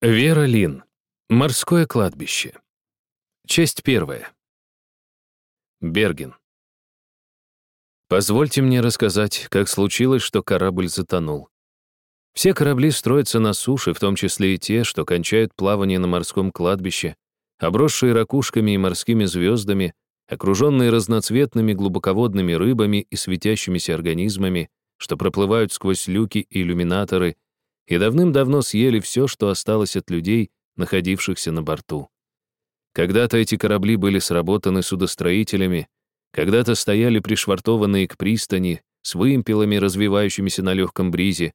Вера Лин. Морское кладбище. Часть первая. Берген. Позвольте мне рассказать, как случилось, что корабль затонул. Все корабли строятся на суше, в том числе и те, что кончают плавание на морском кладбище, обросшие ракушками и морскими звездами, окруженные разноцветными глубоководными рыбами и светящимися организмами, что проплывают сквозь люки и иллюминаторы — и давным-давно съели все, что осталось от людей, находившихся на борту. Когда-то эти корабли были сработаны судостроителями, когда-то стояли пришвартованные к пристани с вымпелами, развивающимися на легком бризе,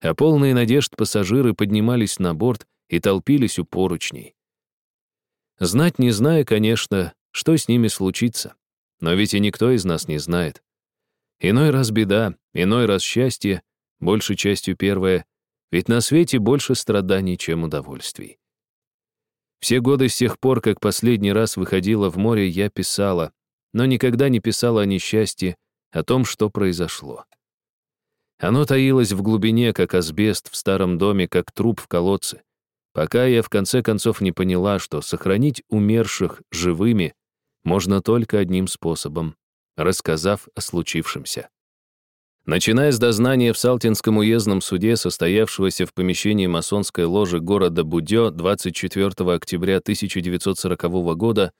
а полные надежд пассажиры поднимались на борт и толпились у поручней. Знать не зная, конечно, что с ними случится, но ведь и никто из нас не знает. Иной раз беда, иной раз счастье, большей частью первое, ведь на свете больше страданий, чем удовольствий. Все годы с тех пор, как последний раз выходила в море, я писала, но никогда не писала о несчастье, о том, что произошло. Оно таилось в глубине, как асбест в старом доме, как труп в колодце, пока я в конце концов не поняла, что сохранить умерших живыми можно только одним способом — рассказав о случившемся. Начиная с дознания в Салтинском уездном суде, состоявшегося в помещении масонской ложи города Будё 24 октября 1940 года,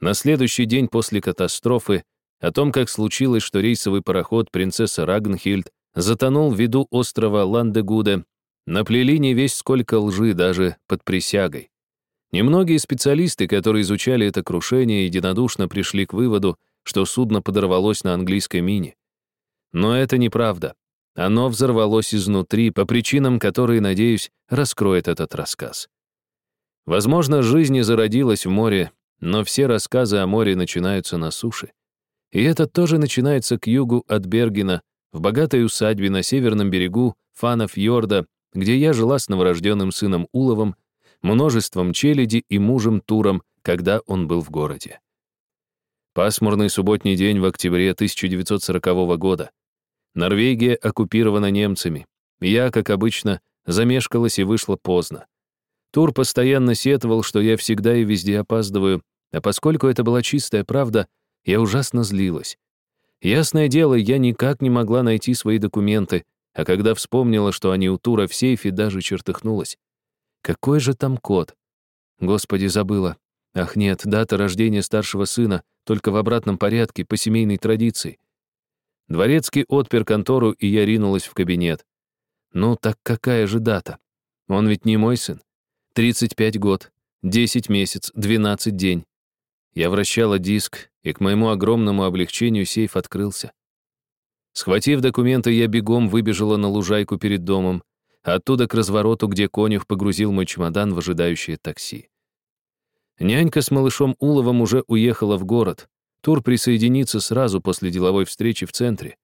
на следующий день после катастрофы, о том, как случилось, что рейсовый пароход «Принцесса Рагнхильд» затонул в виду острова Ландегуде, наплели не весь сколько лжи даже под присягой. Немногие специалисты, которые изучали это крушение, единодушно пришли к выводу, что судно подорвалось на английской мине. Но это неправда. Оно взорвалось изнутри по причинам, которые, надеюсь, раскроет этот рассказ. Возможно, жизнь и зародилась в море, но все рассказы о море начинаются на суше. И это тоже начинается к югу от Бергена, в богатой усадьбе на северном берегу Фанов-Йорда, где я жила с новорожденным сыном Уловом, множеством челяди и мужем Туром, когда он был в городе. Пасмурный субботний день в октябре 1940 года. Норвегия оккупирована немцами. Я, как обычно, замешкалась и вышла поздно. Тур постоянно сетовал, что я всегда и везде опаздываю, а поскольку это была чистая правда, я ужасно злилась. Ясное дело, я никак не могла найти свои документы, а когда вспомнила, что они у Тура в сейфе, даже чертыхнулась. Какой же там код? Господи, забыла. Ах нет, дата рождения старшего сына, только в обратном порядке, по семейной традиции. Дворецкий отпер контору, и я ринулась в кабинет. Ну, так какая же дата? Он ведь не мой сын. 35 год, 10 месяц, 12 день. Я вращала диск, и к моему огромному облегчению сейф открылся. Схватив документы, я бегом выбежала на лужайку перед домом, оттуда к развороту, где конюх погрузил мой чемодан в ожидающее такси. Нянька с малышом Уловом уже уехала в город, Тур присоединится сразу после деловой встречи в центре.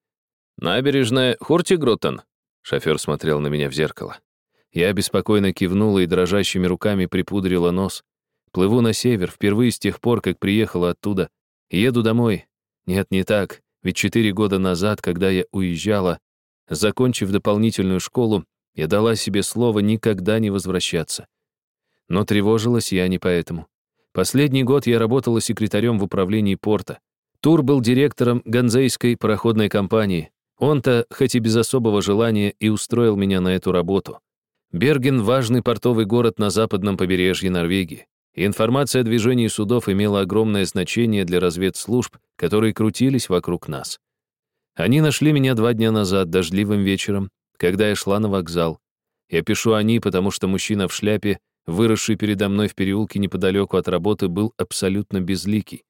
«Набережная Хуртигротен?» Шофер смотрел на меня в зеркало. Я беспокойно кивнула и дрожащими руками припудрила нос. Плыву на север, впервые с тех пор, как приехала оттуда. Еду домой. Нет, не так. Ведь четыре года назад, когда я уезжала, закончив дополнительную школу, я дала себе слово никогда не возвращаться. Но тревожилась я не поэтому. Последний год я работала секретарем в управлении порта. Тур был директором Ганзейской пароходной компании. Он-то, хоть и без особого желания, и устроил меня на эту работу. Берген — важный портовый город на западном побережье Норвегии. Информация о движении судов имела огромное значение для разведслужб, которые крутились вокруг нас. Они нашли меня два дня назад, дождливым вечером, когда я шла на вокзал. Я пишу «они», потому что мужчина в шляпе выросший передо мной в переулке неподалеку от работы, был абсолютно безликий.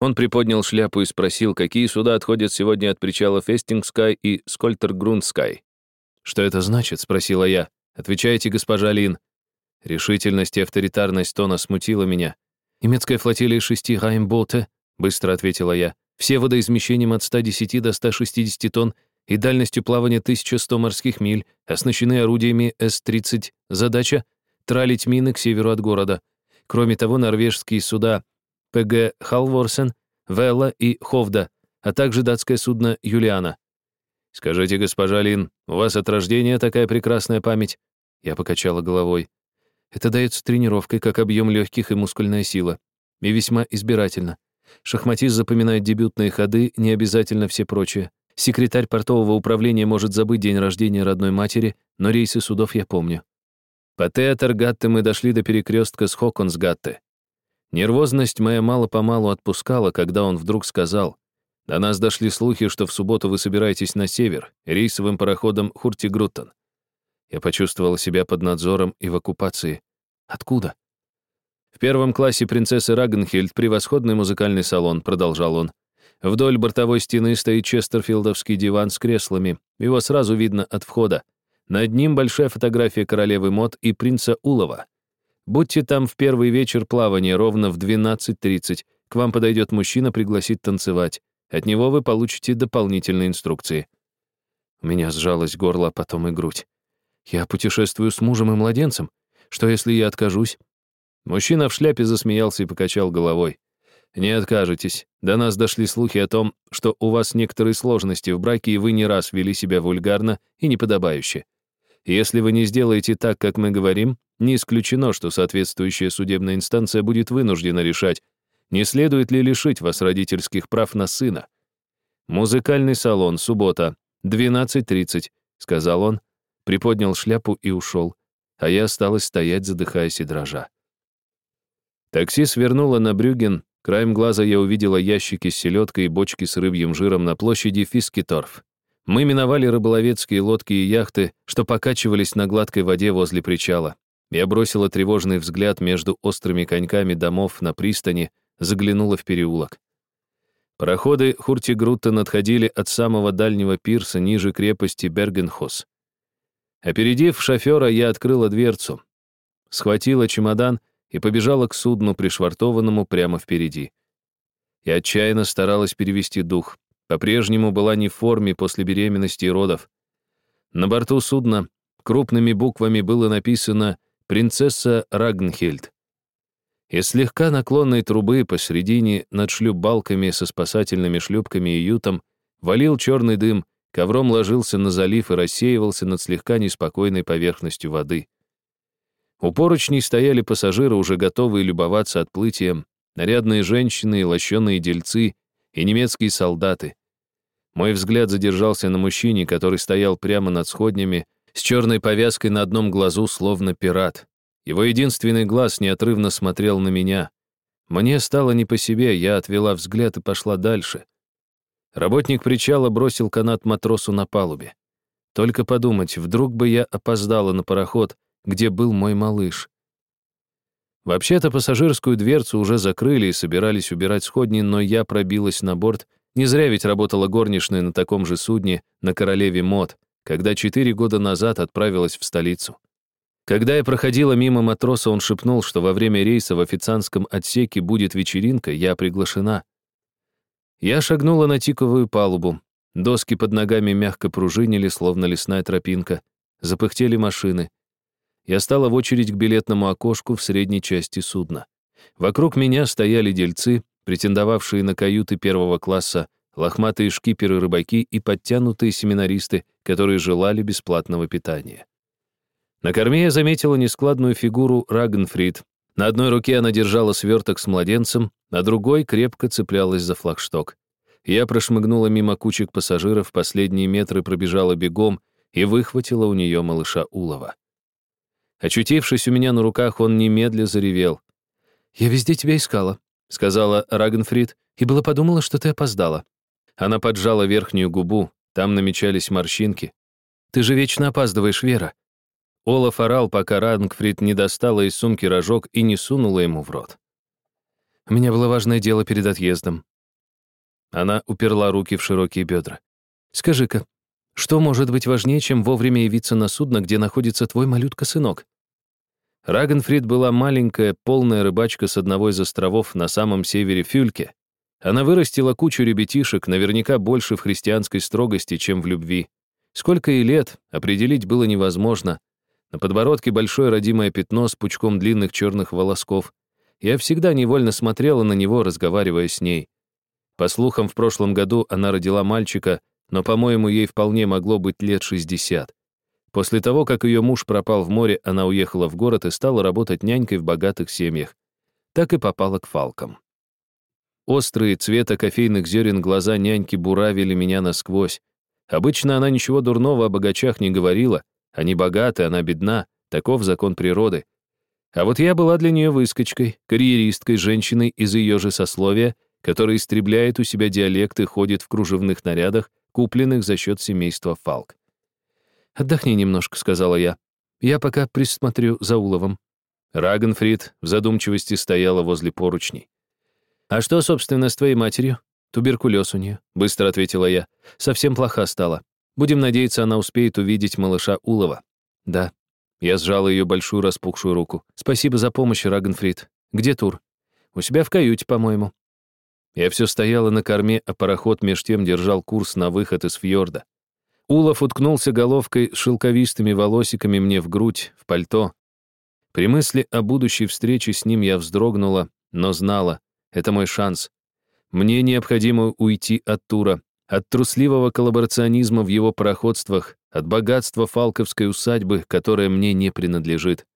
Он приподнял шляпу и спросил, какие суда отходят сегодня от причала Фестингскай и Скольтергрундскай. «Что это значит?» — спросила я. «Отвечайте, госпожа Лин». Решительность и авторитарность тона смутила меня. «Немецкая флотилия шести Раймботе», — быстро ответила я. «Все водоизмещением от 110 до 160 тонн и дальностью плавания 1100 морских миль, оснащены орудиями С-30. Задача тралить мины к северу от города. Кроме того, норвежские суда ПГ «Халворсен», «Велла» и «Ховда», а также датское судно «Юлиана». «Скажите, госпожа Лин, у вас от рождения такая прекрасная память?» Я покачала головой. Это дается тренировкой, как объем легких и мускульная сила. И весьма избирательно. Шахматист запоминает дебютные ходы, не обязательно все прочие. Секретарь портового управления может забыть день рождения родной матери, но рейсы судов я помню. По Театр-Гатте мы дошли до перекрестка с Хоконс-Гатте. Нервозность моя мало-помалу отпускала, когда он вдруг сказал, «До нас дошли слухи, что в субботу вы собираетесь на север, рейсовым пароходом Хуртигруттен». Я почувствовала себя под надзором и в оккупации. Откуда? В первом классе принцессы Рагенхильд превосходный музыкальный салон, продолжал он. Вдоль бортовой стены стоит честерфилдовский диван с креслами. Его сразу видно от входа. Над ним большая фотография королевы Мод и принца Улова. Будьте там в первый вечер плавания ровно в 12.30. К вам подойдет мужчина, пригласит танцевать. От него вы получите дополнительные инструкции. У меня сжалось горло, а потом и грудь. Я путешествую с мужем и младенцем. Что, если я откажусь? Мужчина в шляпе засмеялся и покачал головой. «Не откажетесь. До нас дошли слухи о том, что у вас некоторые сложности в браке, и вы не раз вели себя вульгарно и неподобающе. Если вы не сделаете так, как мы говорим, не исключено, что соответствующая судебная инстанция будет вынуждена решать, не следует ли лишить вас родительских прав на сына. «Музыкальный салон, суббота, 12.30», — сказал он, приподнял шляпу и ушел, а я осталась стоять, задыхаясь и дрожа. Такси свернуло на Брюген, краем глаза я увидела ящики с селедкой и бочки с рыбьим жиром на площади Фискиторф. Мы миновали рыболовецкие лодки и яхты, что покачивались на гладкой воде возле причала. Я бросила тревожный взгляд между острыми коньками домов на пристани, заглянула в переулок. Пароходы Хуртигруттен отходили от самого дальнего пирса ниже крепости Бергенхос. Опередив шофера, я открыла дверцу, схватила чемодан — и побежала к судну, пришвартованному прямо впереди. Я отчаянно старалась перевести дух. По-прежнему была не в форме после беременности и родов. На борту судна крупными буквами было написано «Принцесса Рагнхельд». Из слегка наклонной трубы посредине над шлюпбалками со спасательными шлюпками и ютом валил черный дым, ковром ложился на залив и рассеивался над слегка неспокойной поверхностью воды. У поручней стояли пассажиры, уже готовые любоваться отплытием, нарядные женщины и лощеные дельцы, и немецкие солдаты. Мой взгляд задержался на мужчине, который стоял прямо над сходнями, с черной повязкой на одном глазу, словно пират. Его единственный глаз неотрывно смотрел на меня. Мне стало не по себе, я отвела взгляд и пошла дальше. Работник причала бросил канат матросу на палубе. Только подумать, вдруг бы я опоздала на пароход, где был мой малыш. Вообще-то пассажирскую дверцу уже закрыли и собирались убирать сходни, но я пробилась на борт. Не зря ведь работала горничная на таком же судне на Королеве Мод, когда четыре года назад отправилась в столицу. Когда я проходила мимо матроса, он шепнул, что во время рейса в официантском отсеке будет вечеринка, я приглашена. Я шагнула на тиковую палубу. Доски под ногами мягко пружинили, словно лесная тропинка. Запыхтели машины. Я стала в очередь к билетному окошку в средней части судна. Вокруг меня стояли дельцы, претендовавшие на каюты первого класса, лохматые шкиперы-рыбаки и подтянутые семинаристы, которые желали бесплатного питания. На корме я заметила нескладную фигуру Рагенфрид. На одной руке она держала сверток с младенцем, на другой крепко цеплялась за флагшток. Я прошмыгнула мимо кучек пассажиров, последние метры пробежала бегом и выхватила у нее малыша Улова. Очутившись у меня на руках, он немедля заревел. «Я везде тебя искала», — сказала Рагенфрид, «и было подумала, что ты опоздала». Она поджала верхнюю губу, там намечались морщинки. «Ты же вечно опаздываешь, Вера». Олаф орал, пока Рагенфрид не достала из сумки рожок и не сунула ему в рот. «У меня было важное дело перед отъездом». Она уперла руки в широкие бедра. «Скажи-ка, что может быть важнее, чем вовремя явиться на судно, где находится твой малютка-сынок?» Рагенфрид была маленькая, полная рыбачка с одного из островов на самом севере Фюльке. Она вырастила кучу ребятишек, наверняка больше в христианской строгости, чем в любви. Сколько ей лет, определить было невозможно. На подбородке большое родимое пятно с пучком длинных черных волосков. Я всегда невольно смотрела на него, разговаривая с ней. По слухам, в прошлом году она родила мальчика, но, по-моему, ей вполне могло быть лет 60. После того, как ее муж пропал в море, она уехала в город и стала работать нянькой в богатых семьях. Так и попала к фалкам. Острые цвета кофейных зерен глаза няньки буравили меня насквозь. Обычно она ничего дурного о богачах не говорила. Они богаты, она бедна. Таков закон природы. А вот я была для нее выскочкой, карьеристкой, женщиной из ее же сословия, которая истребляет у себя диалект и ходит в кружевных нарядах, купленных за счет семейства Фалк. «Отдохни немножко», — сказала я. «Я пока присмотрю за Уловом». Рагенфрид в задумчивости стояла возле поручней. «А что, собственно, с твоей матерью?» «Туберкулез у нее», — быстро ответила я. «Совсем плоха стала. Будем надеяться, она успеет увидеть малыша Улова». «Да». Я сжала ее большую распухшую руку. «Спасибо за помощь, Рагенфрид. Где Тур?» «У себя в каюте, по-моему». Я все стояла на корме, а пароход меж тем держал курс на выход из фьорда. Улов уткнулся головкой с шелковистыми волосиками мне в грудь, в пальто. При мысли о будущей встрече с ним я вздрогнула, но знала, это мой шанс. Мне необходимо уйти от Тура, от трусливого коллаборационизма в его пароходствах, от богатства фалковской усадьбы, которая мне не принадлежит.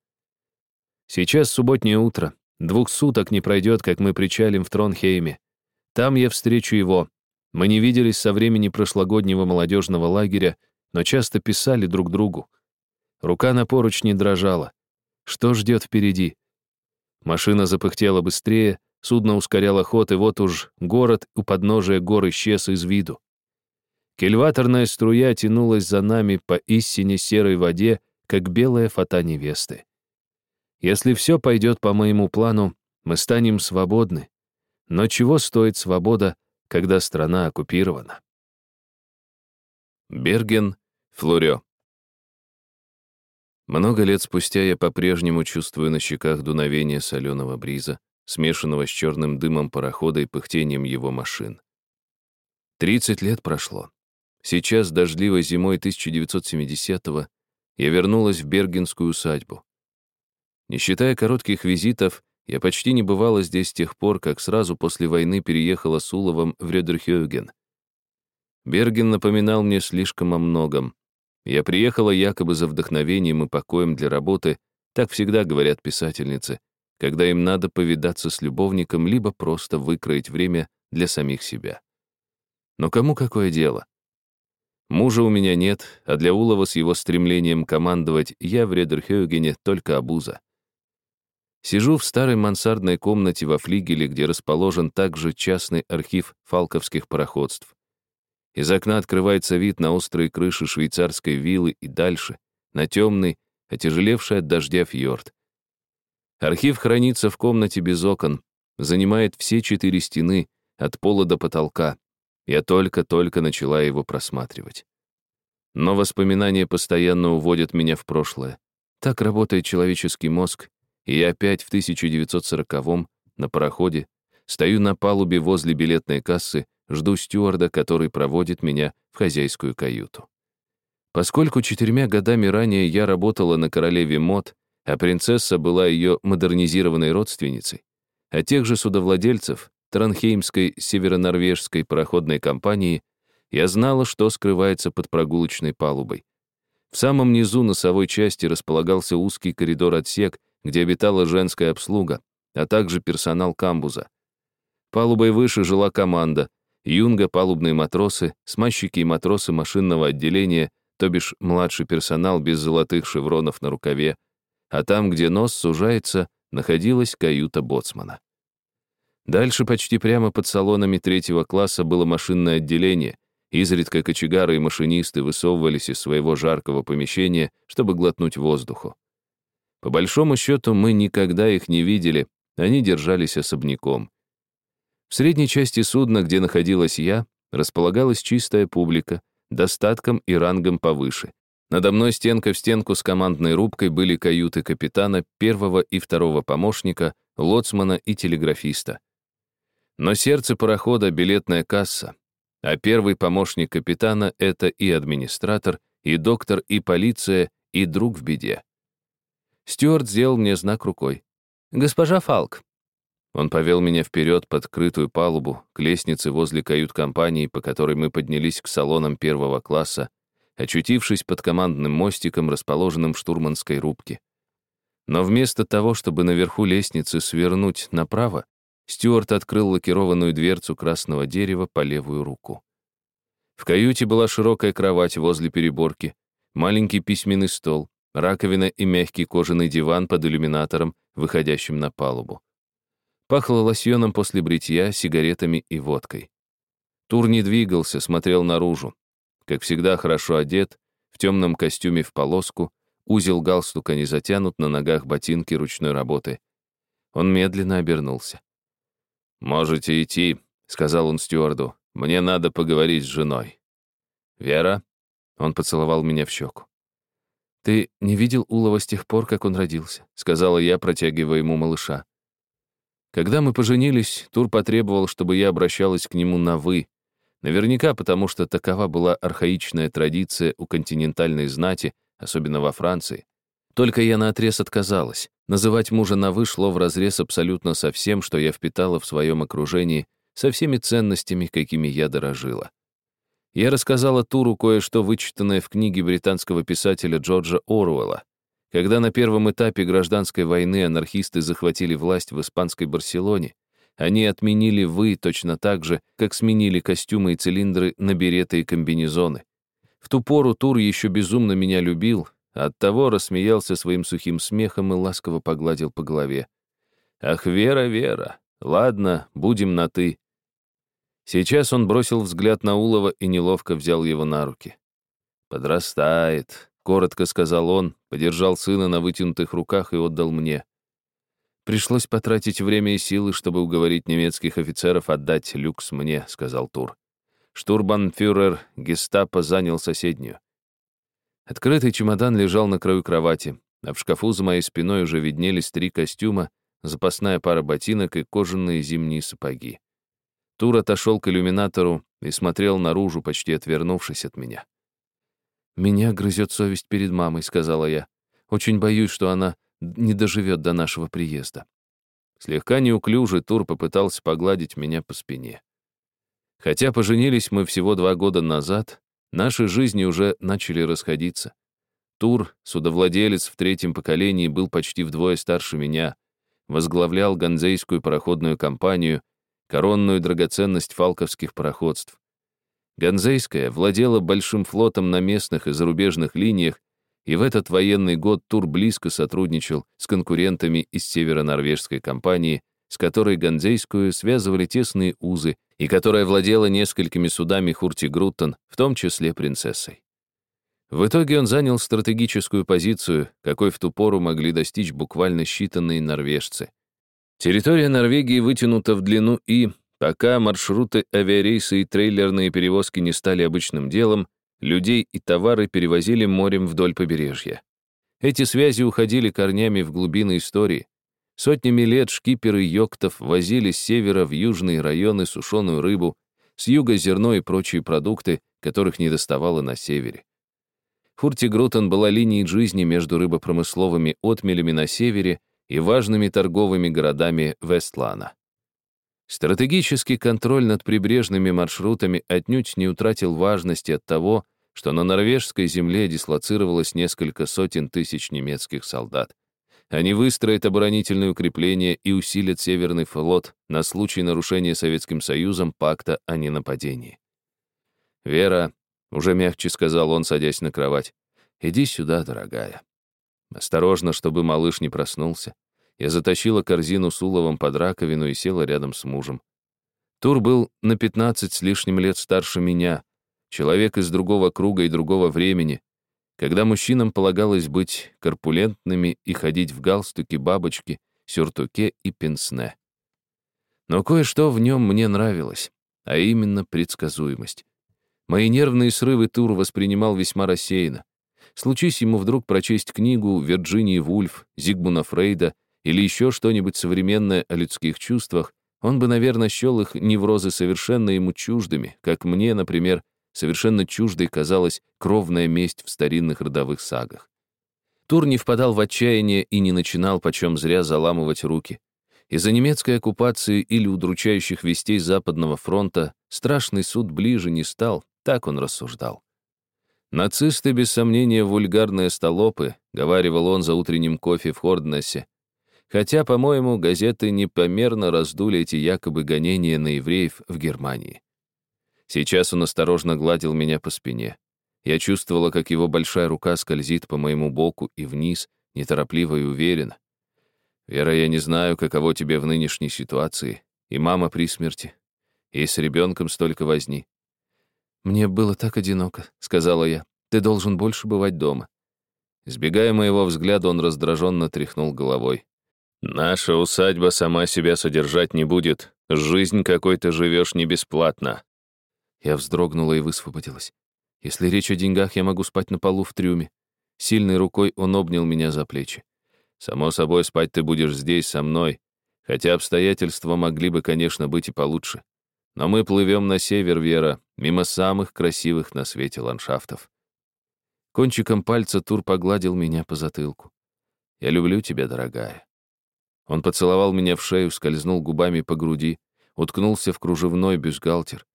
Сейчас субботнее утро. Двух суток не пройдет, как мы причалим в Тронхейме. Там я встречу его. Мы не виделись со времени прошлогоднего молодежного лагеря, но часто писали друг другу. Рука на поручни дрожала. Что ждет впереди? Машина запыхтела быстрее, судно ускоряло ход, и вот уж город у подножия гор исчез из виду. Кельваторная струя тянулась за нами по истине серой воде, как белая фата невесты. Если все пойдет по моему плану, мы станем свободны. Но чего стоит свобода, когда страна оккупирована? Берген, Флорё. Много лет спустя я по-прежнему чувствую на щеках дуновение соленого бриза, смешанного с черным дымом парохода и пыхтением его машин. Тридцать лет прошло. Сейчас, дождливой зимой 1970-го, я вернулась в Бергенскую усадьбу. Не считая коротких визитов, я почти не бывала здесь с тех пор, как сразу после войны переехала с Уловом в Редерхёген. Берген напоминал мне слишком о многом. Я приехала якобы за вдохновением и покоем для работы, так всегда говорят писательницы, когда им надо повидаться с любовником, либо просто выкроить время для самих себя. Но кому какое дело? Мужа у меня нет, а для Улова с его стремлением командовать я в Редерхёгене только обуза. Сижу в старой мансардной комнате во флигеле, где расположен также частный архив фалковских пароходств. Из окна открывается вид на острые крыши швейцарской виллы и дальше, на темный, отяжелевший от дождя фьорд. Архив хранится в комнате без окон, занимает все четыре стены, от пола до потолка. Я только-только начала его просматривать. Но воспоминания постоянно уводят меня в прошлое. Так работает человеческий мозг, и опять в 1940-м на пароходе стою на палубе возле билетной кассы, жду стюарда, который проводит меня в хозяйскую каюту. Поскольку четырьмя годами ранее я работала на королеве Мод, а принцесса была ее модернизированной родственницей, а тех же судовладельцев Транхеймской северонорвежской пароходной компании я знала, что скрывается под прогулочной палубой. В самом низу носовой части располагался узкий коридор-отсек, где обитала женская обслуга, а также персонал камбуза. Палубой выше жила команда, юнга, палубные матросы, смазчики и матросы машинного отделения, то бишь младший персонал без золотых шевронов на рукаве, а там, где нос сужается, находилась каюта боцмана. Дальше почти прямо под салонами третьего класса было машинное отделение, изредка кочегары и машинисты высовывались из своего жаркого помещения, чтобы глотнуть воздуху. По большому счету, мы никогда их не видели, они держались особняком. В средней части судна, где находилась я, располагалась чистая публика, достатком и рангом повыше. Надо мной стенка в стенку с командной рубкой были каюты капитана, первого и второго помощника, лоцмана и телеграфиста. Но сердце парохода — билетная касса, а первый помощник капитана — это и администратор, и доктор, и полиция, и друг в беде. Стюарт сделал мне знак рукой. «Госпожа Фалк». Он повел меня вперед под крытую палубу, к лестнице возле кают-компании, по которой мы поднялись к салонам первого класса, очутившись под командным мостиком, расположенным в штурманской рубке. Но вместо того, чтобы наверху лестницы свернуть направо, Стюарт открыл лакированную дверцу красного дерева по левую руку. В каюте была широкая кровать возле переборки, маленький письменный стол, раковина и мягкий кожаный диван под иллюминатором, выходящим на палубу. Пахло лосьоном после бритья, сигаретами и водкой. Тур не двигался, смотрел наружу. Как всегда, хорошо одет, в темном костюме в полоску, узел галстука не затянут, на ногах ботинки ручной работы. Он медленно обернулся. «Можете идти», — сказал он стюарду. «Мне надо поговорить с женой». «Вера?» — он поцеловал меня в щеку. «Ты не видел Улова с тех пор, как он родился», — сказала я, протягивая ему малыша. Когда мы поженились, Тур потребовал, чтобы я обращалась к нему на «вы». Наверняка потому, что такова была архаичная традиция у континентальной знати, особенно во Франции. Только я наотрез отказалась. Называть мужа на «вы» шло вразрез абсолютно со всем, что я впитала в своем окружении, со всеми ценностями, какими я дорожила. Я рассказала Туру кое-что, вычитанное в книге британского писателя Джорджа Оруэлла, когда на первом этапе гражданской войны анархисты захватили власть в испанской Барселоне, они отменили «вы» точно так же, как сменили костюмы и цилиндры на береты и комбинезоны. В ту пору Тур еще безумно меня любил, а оттого рассмеялся своим сухим смехом и ласково погладил по голове. «Ах, Вера, Вера, ладно, будем на «ты». Сейчас он бросил взгляд на Улова и неловко взял его на руки. «Подрастает», Коротко сказал он, подержал сына на вытянутых руках и отдал мне. «Пришлось потратить время и силы, чтобы уговорить немецких офицеров отдать люкс мне», — сказал Тур. Штурбанфюрер гестапо занял соседнюю. Открытый чемодан лежал на краю кровати, а в шкафу за моей спиной уже виднелись три костюма, запасная пара ботинок и кожаные зимние сапоги. Тур отошел к иллюминатору и смотрел наружу, почти отвернувшись от меня. «Меня грызет совесть перед мамой», — сказала я. «Очень боюсь, что она не доживет до нашего приезда». Слегка неуклюже Тур попытался погладить меня по спине. Хотя поженились мы всего два года назад, наши жизни уже начали расходиться. Тур, судовладелец в третьем поколении, был почти вдвое старше меня, возглавлял ганзейскую пароходную компанию, коронную драгоценность фалковских пароходств. Ганзейская владела большим флотом на местных и зарубежных линиях, и в этот военный год Тур близко сотрудничал с конкурентами из северо-норвежской компании, с которой Ганзейскую связывали тесные узы и которая владела несколькими судами Хурти Груттон, в том числе принцессой. В итоге он занял стратегическую позицию, какой в ту пору могли достичь буквально считанные норвежцы. Территория Норвегии вытянута в длину и, Пока маршруты авиарейсы и трейлерные перевозки не стали обычным делом, людей и товары перевозили морем вдоль побережья. Эти связи уходили корнями в глубины истории. Сотнями лет шкиперы йоктов возили с севера в южные районы сушеную рыбу, с юга зерно и прочие продукты, которых не доставало на севере. Фуртигрутен была линией жизни между рыбопромысловыми отмелями на севере и важными торговыми городами Вестлана. Стратегический контроль над прибрежными маршрутами отнюдь не утратил важности от того, что на норвежской земле дислоцировалось несколько сотен тысяч немецких солдат. Они выстроят оборонительные укрепления и усилят Северный флот на случай нарушения Советским Союзом пакта о ненападении. «Вера», — уже мягче сказал он, садясь на кровать, — «иди сюда, дорогая». Осторожно, чтобы малыш не проснулся. Я затащила корзину с уловом под раковину и села рядом с мужем. Тур был на 15 с лишним лет старше меня, человек из другого круга и другого времени, когда мужчинам полагалось быть корпулентными и ходить в галстуке, бабочке, сюртуке и пенсне. Но кое-что в нем мне нравилось, а именно предсказуемость. Мои нервные срывы Тур воспринимал весьма рассеянно. Случись ему вдруг прочесть книгу Вирджинии Вульф, Зигмуна Фрейда или еще что-нибудь современное о людских чувствах, он бы, наверное, счел их неврозы совершенно ему чуждыми, как мне, например, совершенно чуждой казалась кровная месть в старинных родовых сагах. Тур не впадал в отчаяние и не начинал почем зря заламывать руки. Из-за немецкой оккупации или удручающих вестей Западного фронта страшный суд ближе не стал, так он рассуждал. «Нацисты, без сомнения, вульгарные столопы», — говаривал он за утренним кофе в Хорднессе. Хотя, по-моему, газеты непомерно раздули эти якобы гонения на евреев в Германии. Сейчас он осторожно гладил меня по спине. Я чувствовала, как его большая рука скользит по моему боку и вниз, неторопливо и уверенно. «Вера, я не знаю, каково тебе в нынешней ситуации. И мама при смерти. И с ребенком столько возни. «Мне было так одиноко», — сказала я. «Ты должен больше бывать дома». Избегая моего взгляда, он раздраженно тряхнул головой. «Наша усадьба сама себя содержать не будет. Жизнь какой то живешь не бесплатно». Я вздрогнула и высвободилась. Если речь о деньгах, я могу спать на полу в трюме. Сильной рукой он обнял меня за плечи. «Само собой, спать ты будешь здесь, со мной. Хотя обстоятельства могли бы, конечно, быть и получше. Но мы плывем на север, Вера, мимо самых красивых на свете ландшафтов. Кончиком пальца Тур погладил меня по затылку. «Я люблю тебя, дорогая». Он поцеловал меня в шею, скользнул губами по груди, уткнулся в кружевной бюстгальтер.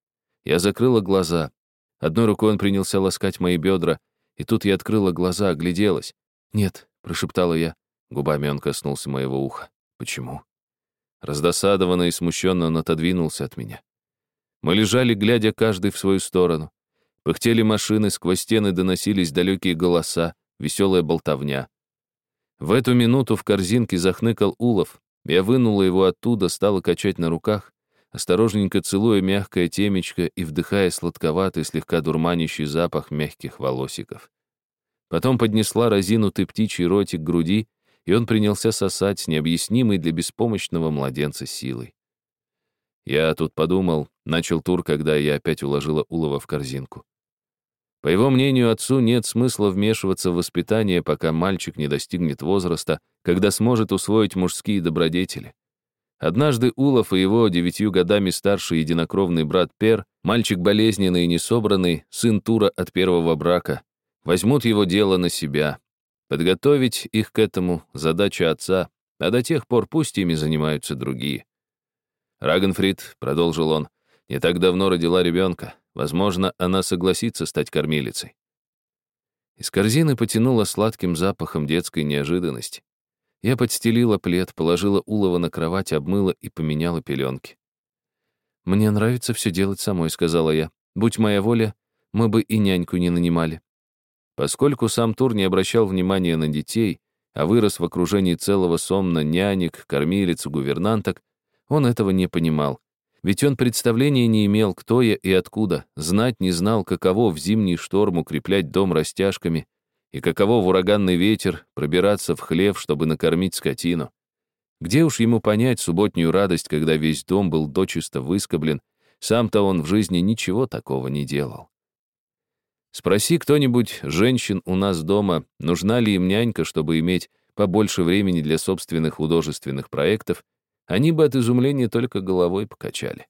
Я закрыла глаза. Одной рукой он принялся ласкать мои бедра, и тут я открыла глаза, огляделась. «Нет», — прошептала я. Губами он коснулся моего уха. «Почему?» Раздосадованно и смущенно он отодвинулся от меня. Мы лежали, глядя каждый в свою сторону. Пыхтели машины, сквозь стены доносились далекие голоса, веселая болтовня. В эту минуту в корзинке захныкал улов. Я вынула его оттуда, стала качать на руках, осторожненько целуя мягкое темечко и вдыхая сладковатый, слегка дурманящий запах мягких волосиков. Потом поднесла разинутый птичий ротик к груди, и он принялся сосать с необъяснимой для беспомощного младенца силой. Я тут подумал, начал тур, когда я опять уложила улова в корзинку. По его мнению, отцу нет смысла вмешиваться в воспитание, пока мальчик не достигнет возраста, когда сможет усвоить мужские добродетели. Однажды Улов и его девятью годами старший единокровный брат Пер, мальчик болезненный и несобранный, сын Тура от первого брака, возьмут его дело на себя. Подготовить их к этому — задача отца, а до тех пор пусть ими занимаются другие. Рагенфрид, продолжил он, не так давно родила ребенка. Возможно, она согласится стать кормилицей. Из корзины потянуло сладким запахом детской неожиданности. Я подстелила плед, положила улова на кровать, обмыла и поменяла пеленки. «Мне нравится все делать самой», — сказала я. «Будь моя воля, мы бы и няньку не нанимали». Поскольку сам Тур не обращал внимания на детей, а вырос в окружении целого сомна нянек, кормилиц, гувернанток, он этого не понимал. Ведь он представления не имел, кто я и откуда, знать не знал, каково в зимний шторм укреплять дом растяжками и каково в ураганный ветер пробираться в хлев, чтобы накормить скотину. Где уж ему понять субботнюю радость, когда весь дом был дочисто выскоблен, сам-то он в жизни ничего такого не делал. Спроси кто-нибудь женщин у нас дома, нужна ли им нянька, чтобы иметь побольше времени для собственных художественных проектов, они бы от изумления только головой покачали.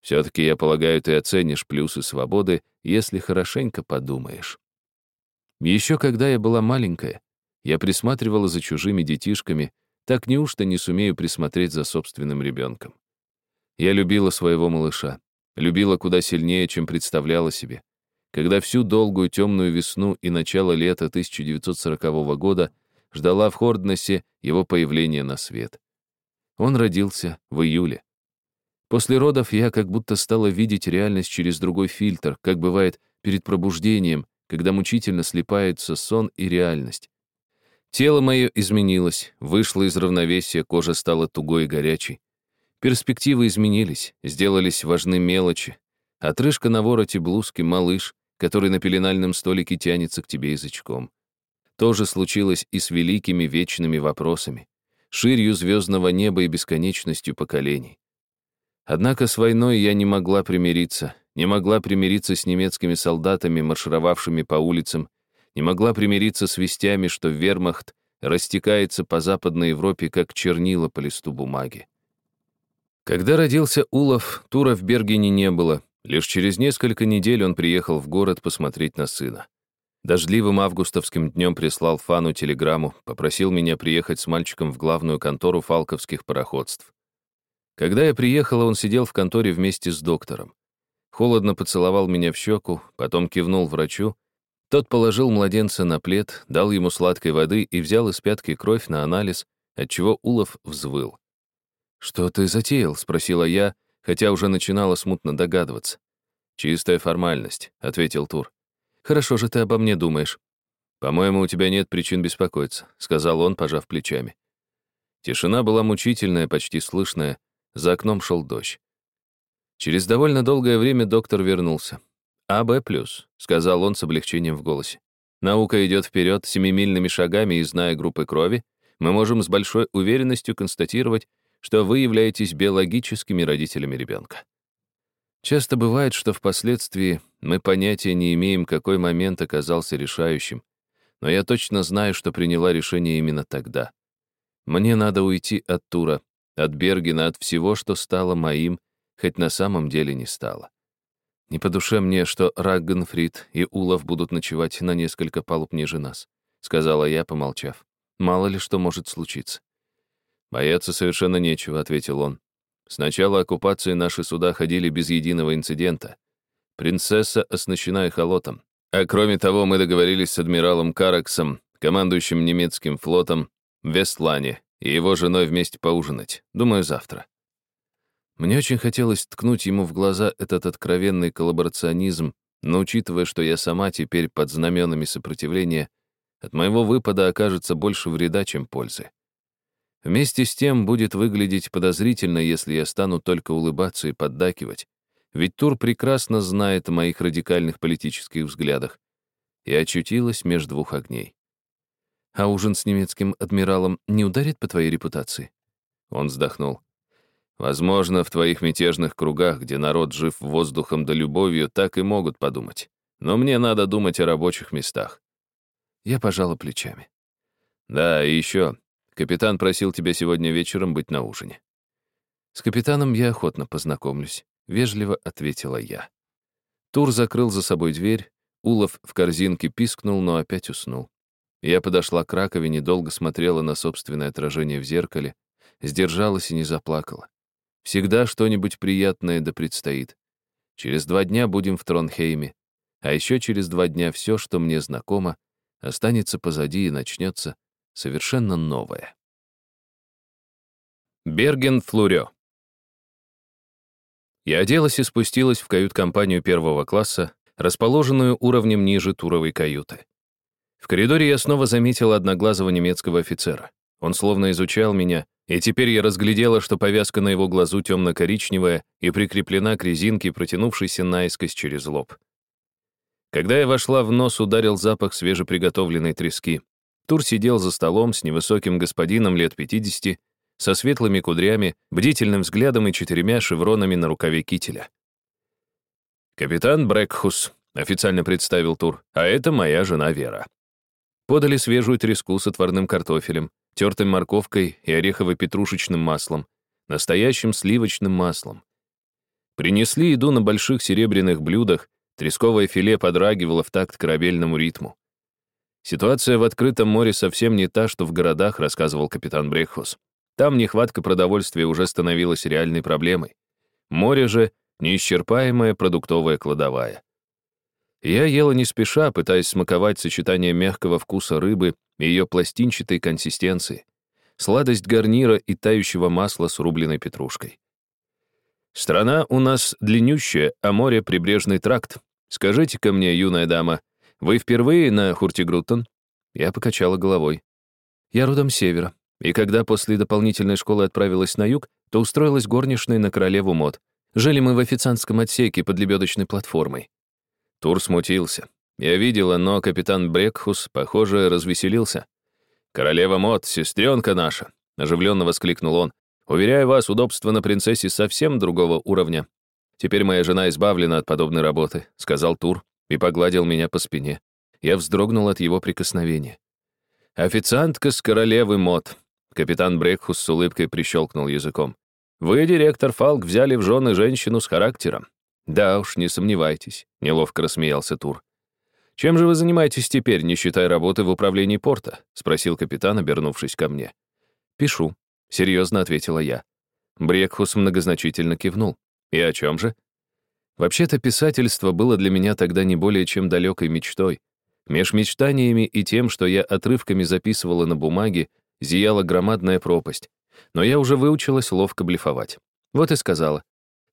Все-таки, я полагаю, ты оценишь плюсы свободы, если хорошенько подумаешь. Еще когда я была маленькая, я присматривала за чужими детишками, так неужто не сумею присмотреть за собственным ребенком. Я любила своего малыша, любила куда сильнее, чем представляла себе. Когда всю долгую темную весну и начало лета 1940 года ждала в Хорднессе его появления на свет. Он родился в июле. После родов я как будто стала видеть реальность через другой фильтр, как бывает перед пробуждением, когда мучительно слипаются сон и реальность. Тело мое изменилось, вышло из равновесия, кожа стала тугой и горячей. Перспективы изменились, сделались важны мелочи. Отрыжка на вороте блузки, малыш, который на пеленальном столике тянется к тебе язычком. То же случилось и с великими вечными вопросами ширью звездного неба и бесконечностью поколений. Однако с войной я не могла примириться, не могла примириться с немецкими солдатами, маршировавшими по улицам, не могла примириться с вестями, что вермахт растекается по Западной Европе, как чернила по листу бумаги. Когда родился Улов, тура в Бергене не было. Лишь через несколько недель он приехал в город посмотреть на сына. Дождливым августовским днем прислал Фану телеграмму, попросил меня приехать с мальчиком в главную контору фалковских пароходств. Когда я приехала, он сидел в конторе вместе с доктором. Холодно поцеловал меня в щеку, потом кивнул врачу, Тот положил младенца на плед, дал ему сладкой воды и взял из пятки кровь на анализ, отчего Улов взвыл. «Что ты затеял?» — спросила я, хотя уже начинала смутно догадываться. «Чистая формальность», — ответил Тур. «Хорошо же ты обо мне думаешь». «По-моему, у тебя нет причин беспокоиться», — сказал он, пожав плечами. Тишина была мучительная, почти слышная. За окном шел дождь. Через довольно долгое время доктор вернулся. «АБ+,» — сказал он с облегчением в голосе. «Наука идет вперед семимильными шагами, и, зная группы крови, мы можем с большой уверенностью констатировать, что вы являетесь биологическими родителями ребенка. Часто бывает, что впоследствии мы понятия не имеем, какой момент оказался решающим, но я точно знаю, что приняла решение именно тогда. Мне надо уйти от Тура, от Бергена, от всего, что стало моим, хоть на самом деле не стало. Не по душе мне, что Раггенфрид и Улов будут ночевать на несколько палуб ниже нас, сказала я, помолчав. Мало ли что может случиться. Бояться совершенно нечего, ответил он. С начала оккупации наши суда ходили без единого инцидента. Принцесса оснащена эхолотом. А кроме того, мы договорились с адмиралом Караксом, командующим немецким флотом, в Вестлане, и его женой вместе поужинать. Думаю, завтра. Мне очень хотелось ткнуть ему в глаза этот откровенный коллаборационизм, но учитывая, что я сама теперь под знаменами сопротивления, от моего выпада окажется больше вреда, чем пользы. Вместе с тем будет выглядеть подозрительно, если я стану только улыбаться и поддакивать, ведь Тур прекрасно знает о моих радикальных политических взглядах и очутилась между двух огней. А ужин с немецким адмиралом не ударит по твоей репутации? Он вздохнул. Возможно, в твоих мятежных кругах, где народ жив воздухом да любовью, так и могут подумать. Но мне надо думать о рабочих местах. Я пожала плечами. Да, и еще. Капитан просил тебя сегодня вечером быть на ужине. С капитаном я охотно познакомлюсь, вежливо ответила я. Тур закрыл за собой дверь, Улов в корзинке пискнул, но опять уснул. Я подошла к раковине, долго смотрела на собственное отражение в зеркале, сдержалась и не заплакала. Всегда что-нибудь приятное да предстоит. Через два дня будем в Тронхейме, а еще через два дня все, что мне знакомо, останется позади и начнется совершенно новое. Берген Флурё. Я оделась и спустилась в кают-компанию первого класса, расположенную уровнем ниже туровой каюты. В коридоре я снова заметил одноглазого немецкого офицера. Он словно изучал меня, и теперь я разглядела, что повязка на его глазу темно-коричневая и прикреплена к резинке, протянувшейся наискось через лоб. Когда я вошла, в нос ударил запах свежеприготовленной трески. Тур сидел за столом с невысоким господином лет 50, со светлыми кудрями, бдительным взглядом и четырьмя шевронами на рукаве кителя. «Капитан Брэкхус», — официально представил Тур, — «а это моя жена Вера». Подали свежую треску с отварным картофелем, тертой морковкой и орехово-петрушечным маслом, настоящим сливочным маслом. Принесли еду на больших серебряных блюдах, тресковое филе подрагивало в такт корабельному ритму. Ситуация в открытом море совсем не та, что в городах, рассказывал капитан Брехос. Там нехватка продовольствия уже становилась реальной проблемой. Море же — неисчерпаемая продуктовая кладовая. Я ела не спеша, пытаясь смаковать сочетание мягкого вкуса рыбы и ее пластинчатой консистенции, сладость гарнира и тающего масла с рубленой петрушкой. Страна у нас длиннющая, а море — прибрежный тракт. Скажите-ка мне, юная дама, вы впервые на Хуртигруттон? Я покачала головой. Я родом севера, и когда после дополнительной школы отправилась на юг, то устроилась горничной на королеву мод. Жили мы в официантском отсеке под лебедочной платформой. Тур смутился. Я видела, но капитан Брекхус, похоже, развеселился. «Королева Мод, сестренка наша!» — оживленно воскликнул он. «Уверяю вас, удобство на принцессе совсем другого уровня. Теперь моя жена избавлена от подобной работы», — сказал Тур и погладил меня по спине. Я вздрогнул от его прикосновения. «Официантка с королевы Мод», — капитан Брекхус с улыбкой прищелкнул языком. «Вы, директор Фалк, взяли в жены женщину с характером. «Да уж, не сомневайтесь», — неловко рассмеялся Тур. «Чем же вы занимаетесь теперь, не считая работы в управлении порта?» — спросил капитан, обернувшись ко мне. «Пишу», — серьезно ответила я. Брекхус многозначительно кивнул. «И о чем же?» Вообще-то писательство было для меня тогда не более чем далекой мечтой. Меж мечтаниями и тем, что я отрывками записывала на бумаге, зияла громадная пропасть. Но я уже выучилась ловко блефовать. Вот и сказала.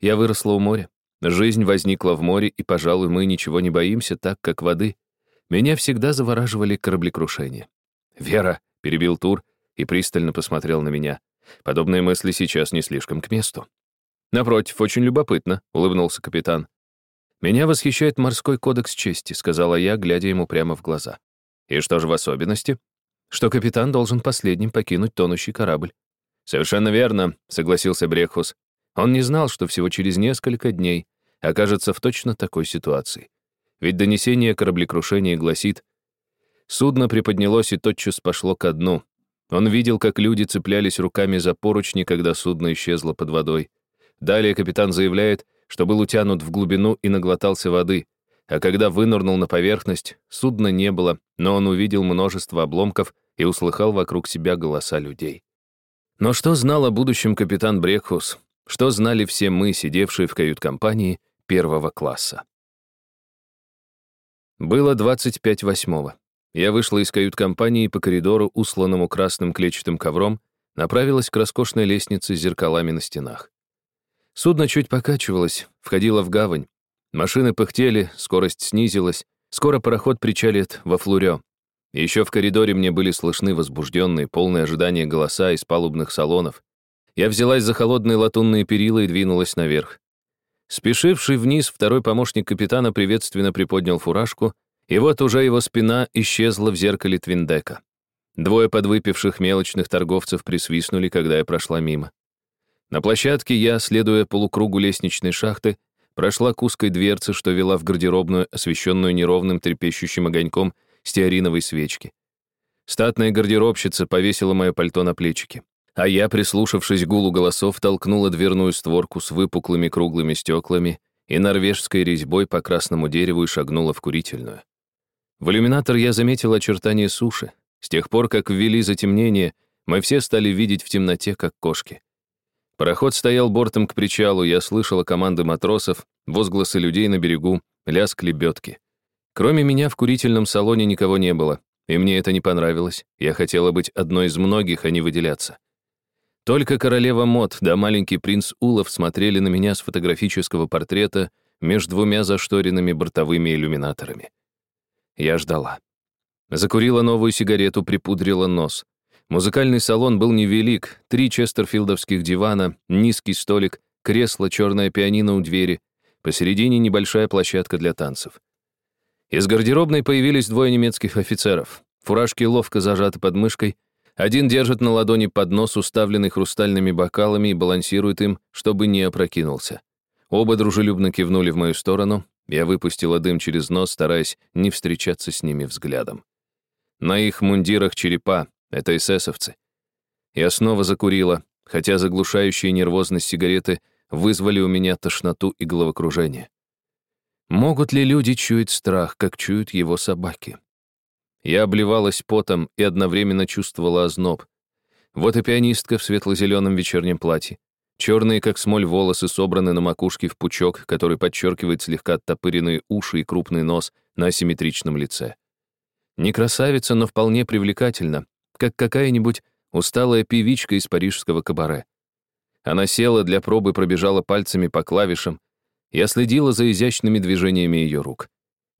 Я выросла у моря. Жизнь возникла в море, и, пожалуй, мы ничего не боимся так, как воды. Меня всегда завораживали кораблекрушения. «Вера», — перебил Тур и пристально посмотрел на меня. Подобные мысли сейчас не слишком к месту. «Напротив, очень любопытно», — улыбнулся капитан. «Меня восхищает морской кодекс чести», — сказала я, глядя ему прямо в глаза. «И что же в особенности?» «Что капитан должен последним покинуть тонущий корабль». «Совершенно верно», — согласился Брехус. Он не знал, что всего через несколько дней окажется в точно такой ситуации. Ведь донесение кораблекрушения гласит, судно приподнялось и тотчас пошло ко дну. Он видел, как люди цеплялись руками за поручни, когда судно исчезло под водой. Далее капитан заявляет, что был утянут в глубину и наглотался воды, а когда вынырнул на поверхность, судна не было, но он увидел множество обломков и услыхал вокруг себя голоса людей. Но что знал о будущем капитан Брекхус? Что знали все мы, сидевшие в кают-компании первого класса? Было 25 восьмого. Я вышла из кают-компании по коридору, усланному красным клетчатым ковром, направилась к роскошной лестнице с зеркалами на стенах. Судно чуть покачивалось, входило в гавань. Машины пыхтели, скорость снизилась. Скоро пароход причалит во Флурё. Еще в коридоре мне были слышны возбужденные, полные ожидания голоса из палубных салонов. Я взялась за холодные латунные перила и двинулась наверх. Спешивший вниз второй помощник капитана приветственно приподнял фуражку, и вот уже его спина исчезла в зеркале Твиндека. Двое подвыпивших мелочных торговцев присвистнули, когда я прошла мимо. На площадке я, следуя полукругу лестничной шахты, прошла к узкой дверце, что вела в гардеробную, освещенную неровным трепещущим огоньком стеариновой свечки. Статная гардеробщица повесила мое пальто на плечики, а я, прислушавшись гулу голосов, толкнула дверную створку с выпуклыми круглыми стеклами и норвежской резьбой по красному дереву и шагнула в курительную. В иллюминатор я заметил очертания суши. С тех пор, как ввели затемнение, мы все стали видеть в темноте, как кошки. Пароход стоял бортом к причалу, я слышала команды матросов, возгласы людей на берегу, лязг лебедки. Кроме меня в курительном салоне никого не было, и мне это не понравилось. Я хотела быть одной из многих, а не выделяться. Только королева Мод да маленький принц Улов смотрели на меня с фотографического портрета между двумя зашторенными бортовыми иллюминаторами. Я ждала. Закурила новую сигарету, припудрила нос. Музыкальный салон был невелик, три честерфилдовских дивана, низкий столик, кресло, черное пианино у двери, посередине небольшая площадка для танцев. Из гардеробной появились двое немецких офицеров. Фуражки ловко зажаты под мышкой, один держит на ладони поднос, уставленный хрустальными бокалами, и балансирует им, чтобы не опрокинулся. Оба дружелюбно кивнули в мою сторону, я выпустила дым через нос, стараясь не встречаться с ними взглядом. На их мундирах черепа, это эсэсовцы. Я снова закурила, хотя заглушающие нервозность сигареты вызвали у меня тошноту и головокружение. Могут ли люди чуять страх, как чуют его собаки? Я обливалась потом и одновременно чувствовала озноб. Вот и пианистка в светло-зеленом вечернем платье. Черные, как смоль, волосы собраны на макушке в пучок, который подчеркивает слегка оттопыренные уши и крупный нос на асимметричном лице. Не красавица, но вполне привлекательна, как какая-нибудь усталая певичка из парижского кабаре. Она села для пробы, пробежала пальцами по клавишам. Я следила за изящными движениями ее рук.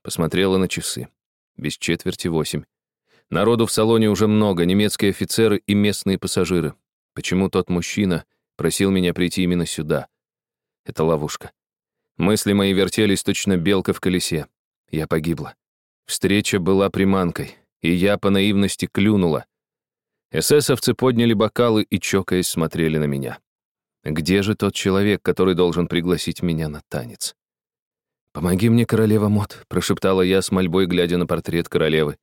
Посмотрела на часы. Без четверти восемь. Народу в салоне уже много, немецкие офицеры и местные пассажиры. Почему тот мужчина просил меня прийти именно сюда? Это ловушка. Мысли мои вертелись точно белка в колесе. Я погибла. Встреча была приманкой, и я по наивности клюнула. Эсэсовцы подняли бокалы и, чокаясь, смотрели на меня. Где же тот человек, который должен пригласить меня на танец? «Помоги мне, королева Мот», — прошептала я с мольбой, глядя на портрет королевы.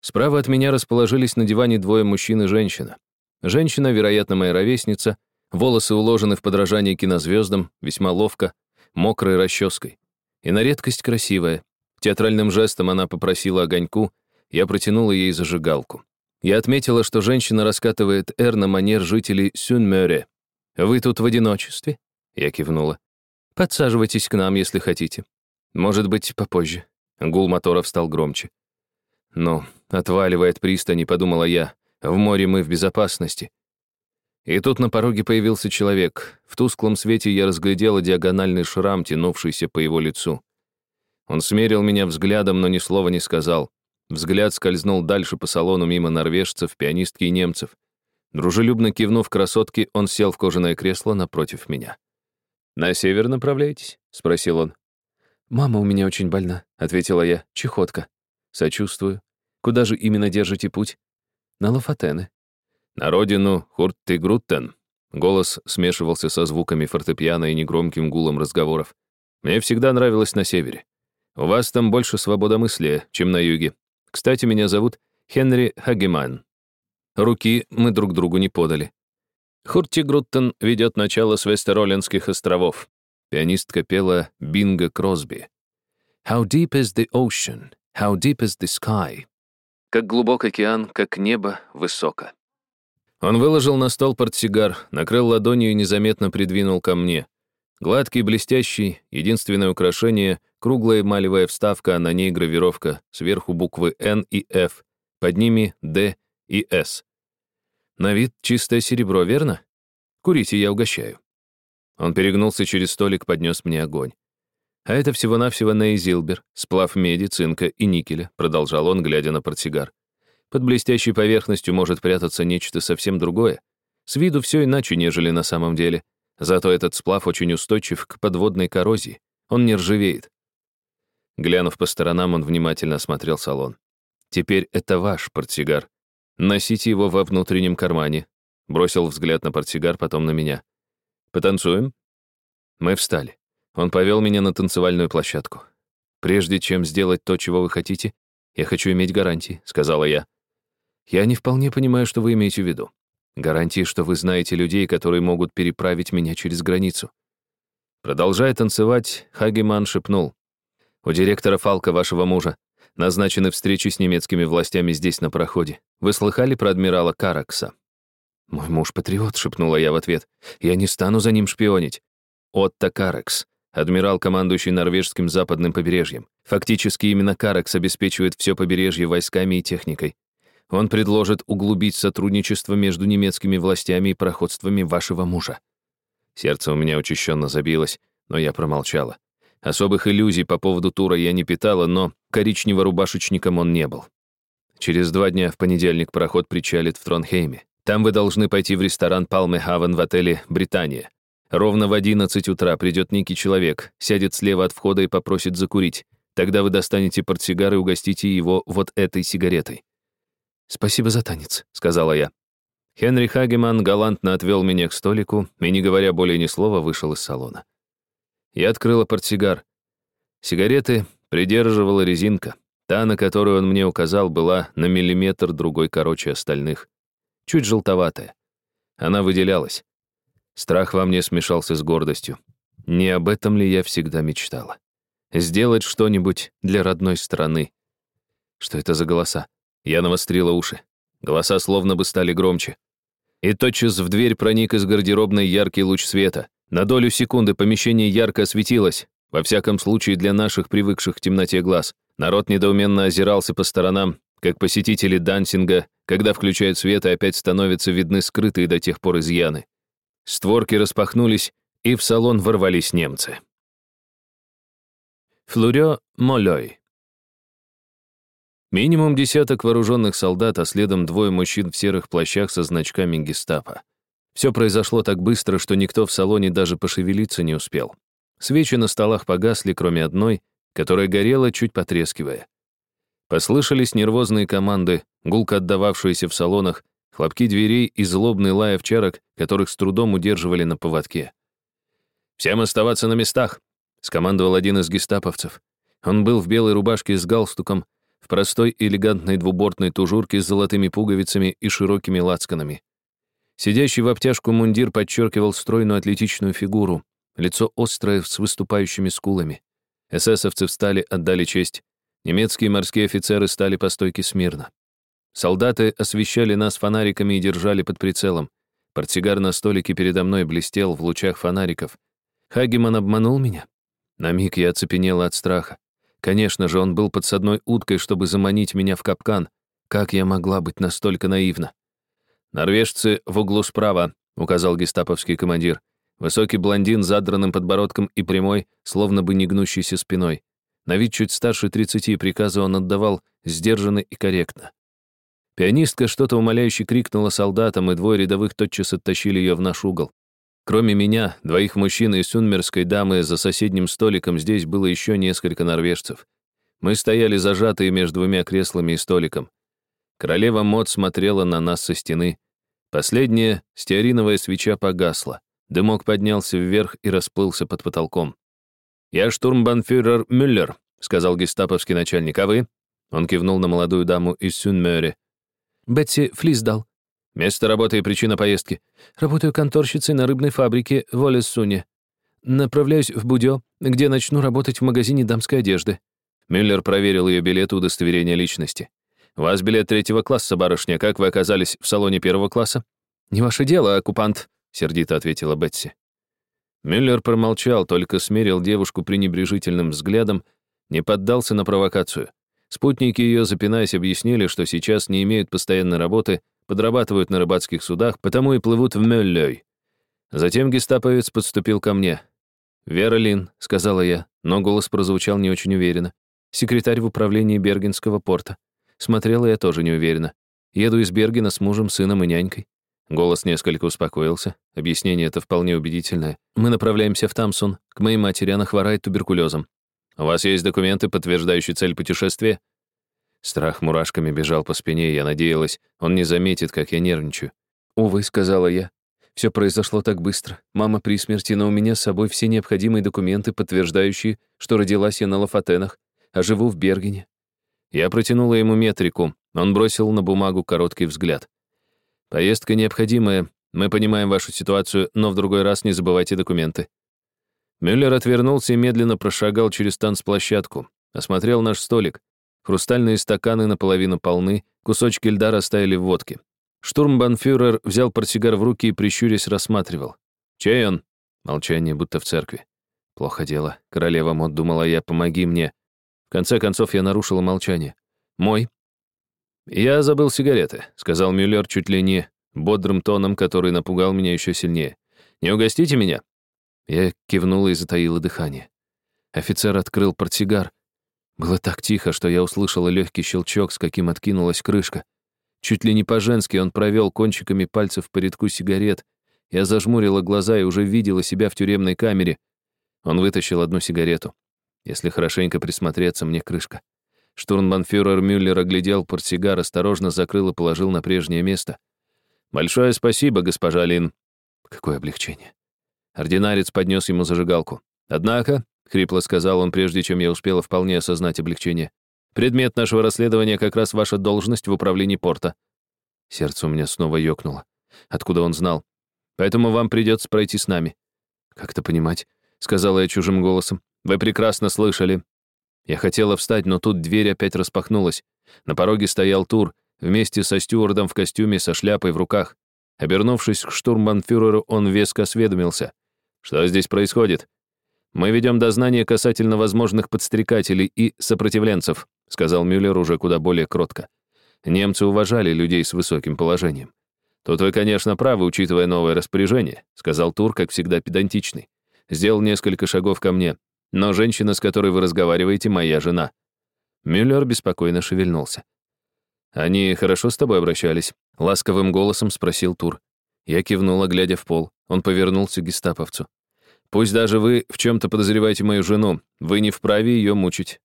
Справа от меня расположились на диване двое мужчин и женщина. Женщина, вероятно, моя ровесница, волосы уложены в подражание кинозвездам, весьма ловко, мокрой расческой. И на редкость красивая. Театральным жестом она попросила огоньку, я протянула ей зажигалку. Я отметила, что женщина раскатывает «Р» на манер жителей Сюнмёре. «Вы тут в одиночестве?» Я кивнула. «Подсаживайтесь к нам, если хотите. Может быть, попозже». Гул моторов стал громче. Ну, отваливая от пристани, подумала я, в море мы в безопасности. И тут на пороге появился человек. В тусклом свете я разглядела диагональный шрам, тянувшийся по его лицу. Он смерил меня взглядом, но ни слова не сказал. Взгляд скользнул дальше по салону мимо норвежцев, пианистки и немцев. Дружелюбно кивнув красотке, он сел в кожаное кресло напротив меня. «На север направляетесь?» — спросил он. «Мама у меня очень больна», — ответила я. «Чехотка». «Сочувствую. Куда же именно держите путь?» «На Лафатены». «На родину Хурт-Тигруттен». Голос смешивался со звуками фортепиано и негромким гулом разговоров. «Мне всегда нравилось на севере. У вас там больше свободомыслия, чем на юге. Кстати, меня зовут Хенри Хагеман. Руки мы друг другу не подали. Хуртигруттен ведет начало с Вестеролинских островов. Пианистка пела Бинго Кросби. «How deep is the ocean? How deep is the sky?» Как глубок океан, как небо высоко. Он выложил на стол портсигар, накрыл ладонью и незаметно придвинул ко мне. Гладкий, блестящий, единственное украшение — круглая эмалевая вставка, а на ней гравировка, сверху буквы «Н» и «Ф», под ними «Д» и «С». На вид чистое серебро, верно? Курите, я угощаю. Он перегнулся через столик, поднес мне огонь. А это всего-навсего Нейзилбер, сплав меди, цинка и никеля, продолжал он, глядя на портсигар. Под блестящей поверхностью может прятаться нечто совсем другое. С виду все иначе, нежели на самом деле — Зато этот сплав очень устойчив к подводной коррозии. Он не ржавеет. Глянув по сторонам, он внимательно осмотрел салон. «Теперь это ваш портсигар. Носите его во внутреннем кармане». Бросил взгляд на портсигар, потом на меня. «Потанцуем?» Мы встали. Он повел меня на танцевальную площадку. «Прежде чем сделать то, чего вы хотите, я хочу иметь гарантии», — сказала я. «Я не вполне понимаю, что вы имеете в виду. Гарантии, что вы знаете людей, которые могут переправить меня через границу. Продолжая танцевать, Хагеман шепнул. «У директора Фалка, вашего мужа, назначены встречи с немецкими властями здесь, на проходе. Вы слыхали про адмирала Каракса?» «Мой муж патриот», — шепнула я в ответ. «Я не стану за ним шпионить». Отто Каракс, адмирал, командующий норвежским западным побережьем. Фактически именно Каракс обеспечивает все побережье войсками и техникой. Он предложит углубить сотрудничество между немецкими властями и проходствами вашего мужа. Сердце у меня учащенно забилось, но я промолчала. Особых иллюзий по поводу тура я не питала, но коричнево-рубашечником он не был. Через два дня в понедельник пароход причалит в Тронхейме. Там вы должны пойти в ресторан Палме Хавен в отеле «Британия». Ровно в 11 утра придет некий человек, сядет слева от входа и попросит закурить. Тогда вы достанете портсигар и угостите его вот этой сигаретой. «Спасибо за танец», — сказала я. Хенри Хагеман галантно отвел меня к столику и, не говоря более ни слова, вышел из салона. Я открыла портсигар. Сигареты придерживала резинка. Та, на которую он мне указал, была на миллиметр другой короче остальных. Чуть желтоватая. Она выделялась. Страх во мне смешался с гордостью. Не об этом ли я всегда мечтала? Сделать что-нибудь для родной страны. Что это за голоса? Я навострила уши. Голоса словно бы стали громче. И тотчас в дверь проник из гардеробной яркий луч света. На долю секунды помещение ярко осветилось, во всяком случае для наших привыкших к темноте глаз. Народ недоуменно озирался по сторонам, как посетители дансинга, когда включают свет и опять становятся видны скрытые до тех пор изъяны. Створки распахнулись, и в салон ворвались немцы. Флурё Молёй. Минимум десяток вооруженных солдат, а следом двое мужчин в серых плащах со значками гестапо. Все произошло так быстро, что никто в салоне даже пошевелиться не успел. Свечи на столах погасли, кроме одной, которая горела, чуть потрескивая. Послышались нервозные команды, гулко отдававшиеся в салонах, хлопки дверей и злобный лай овчарок, которых с трудом удерживали на поводке. «Всем оставаться на местах!» — скомандовал один из гестаповцев. Он был в белой рубашке с галстуком, в простой элегантной двубортной тужурке с золотыми пуговицами и широкими лацканами. Сидящий в обтяжку мундир подчеркивал стройную атлетичную фигуру, лицо острое с выступающими скулами. Эсэсовцы встали, отдали честь. Немецкие морские офицеры стали по стойке смирно. Солдаты освещали нас фонариками и держали под прицелом. Портсигар на столике передо мной блестел в лучах фонариков. Хагеман обманул меня? На миг я оцепенела от страха. Конечно же, он был подсадной уткой, чтобы заманить меня в капкан. Как я могла быть настолько наивна? «Норвежцы в углу справа», — указал гестаповский командир. Высокий блондин с задранным подбородком и прямой, словно бы не гнущейся спиной. На вид чуть старше 30 приказы он отдавал сдержанно и корректно. Пианистка что-то умоляюще крикнула солдатам, и двое рядовых тотчас оттащили ее в наш угол. Кроме меня, двоих мужчин и сюнмерской дамы за соседним столиком здесь было еще несколько норвежцев. Мы стояли зажатые между двумя креслами и столиком. Королева Мод смотрела на нас со стены. Последняя стеариновая свеча погасла. Дымок поднялся вверх и расплылся под потолком. «Я штурмбанфюрер Мюллер», — сказал гестаповский начальник, «а вы?» Он кивнул на молодую даму из Сюнмёре. «Бетси Флисдал». «Место работы и причина поездки?» «Работаю конторщицей на рыбной фабрике в Олесуне. Направляюсь в Будё, где начну работать в магазине дамской одежды». Мюллер проверил ее билет и удостоверение личности. «У вас билет третьего класса, барышня. Как вы оказались в салоне первого класса?» «Не ваше дело, оккупант», — сердито ответила Бетси. Мюллер промолчал, только смерил девушку пренебрежительным взглядом, не поддался на провокацию. Спутники ее, запинаясь, объяснили, что сейчас не имеют постоянной работы, подрабатывают на рыбацких судах, потому и плывут в Мюллёй. Затем гестаповец подступил ко мне. «Вера Лин», — сказала я, но голос прозвучал не очень уверенно. «Секретарь в управлении Бергенского порта». Смотрела я тоже неуверенно. Еду из Бергена с мужем, сыном и нянькой. Голос несколько успокоился. Объяснение это вполне убедительное. Мы направляемся в Тамсон. К моей матери она хворает туберкулезом. У вас есть документы, подтверждающие цель путешествия? Страх мурашками бежал по спине, и я надеялась, он не заметит, как я нервничаю. «Увы», — сказала я. Все произошло так быстро. Мама при смерти, но у меня с собой все необходимые документы, подтверждающие, что родилась я на Лафатенах, а живу в Бергене. Я протянула ему метрику. Он бросил на бумагу короткий взгляд. Поездка необходимая. Мы понимаем вашу ситуацию, но в другой раз не забывайте документы. Мюллер отвернулся и медленно прошагал через танцплощадку. Осмотрел наш столик. Хрустальные стаканы наполовину полны, кусочки льда растаяли в водке. Штурмбанфюрер взял портсигар в руки и, прищурясь, рассматривал. «Чей он?» Молчание, будто в церкви. «Плохо дело. Королева Мод, думала я, помоги мне». В конце концов, я нарушила молчание. «Мой?» «Я забыл сигареты», — сказал Мюллер чуть ли не бодрым тоном, который напугал меня еще сильнее. «Не угостите меня?» Я кивнула и затаила дыхание. Офицер открыл портсигар. Было так тихо, что я услышала легкий щелчок, с каким откинулась крышка. Чуть ли не по-женски он провел кончиками пальцев по рядку сигарет. Я зажмурила глаза и уже видела себя в тюремной камере. Он вытащил одну сигарету. Если хорошенько присмотреться, мне крышка. Штурмбанфюрер Мюллер оглядел портсигар, осторожно закрыл и положил на прежнее место. «Большое спасибо, госпожа Лин». Какое облегчение. Ординарец поднес ему зажигалку. «Однако», — хрипло сказал он, прежде чем я успела вполне осознать облегчение, «предмет нашего расследования как раз ваша должность в управлении порта». Сердце у меня снова ёкнуло. Откуда он знал? «Поэтому вам придется пройти с нами». «Как это понимать?» — сказала я чужим голосом. «Вы прекрасно слышали. Я хотела встать, но тут дверь опять распахнулась. На пороге стоял Тур, вместе со стюардом в костюме со шляпой в руках. Обернувшись к штурмбанфюреру, он веско осведомился. «Что здесь происходит?» «Мы ведем дознание касательно возможных подстрекателей и сопротивленцев», сказал Мюллер уже куда более кротко. Немцы уважали людей с высоким положением. «Тут вы, конечно, правы, учитывая новое распоряжение», сказал Тур, как всегда педантичный. Сделал несколько шагов ко мне. Но женщина, с которой вы разговариваете, моя жена». Мюллер беспокойно шевельнулся. «Они хорошо с тобой обращались?» — ласковым голосом спросил Тур. Я кивнула, глядя в пол. Он повернулся к гестаповцу. «Пусть даже вы в чем-то подозреваете мою жену, вы не вправе ее мучить».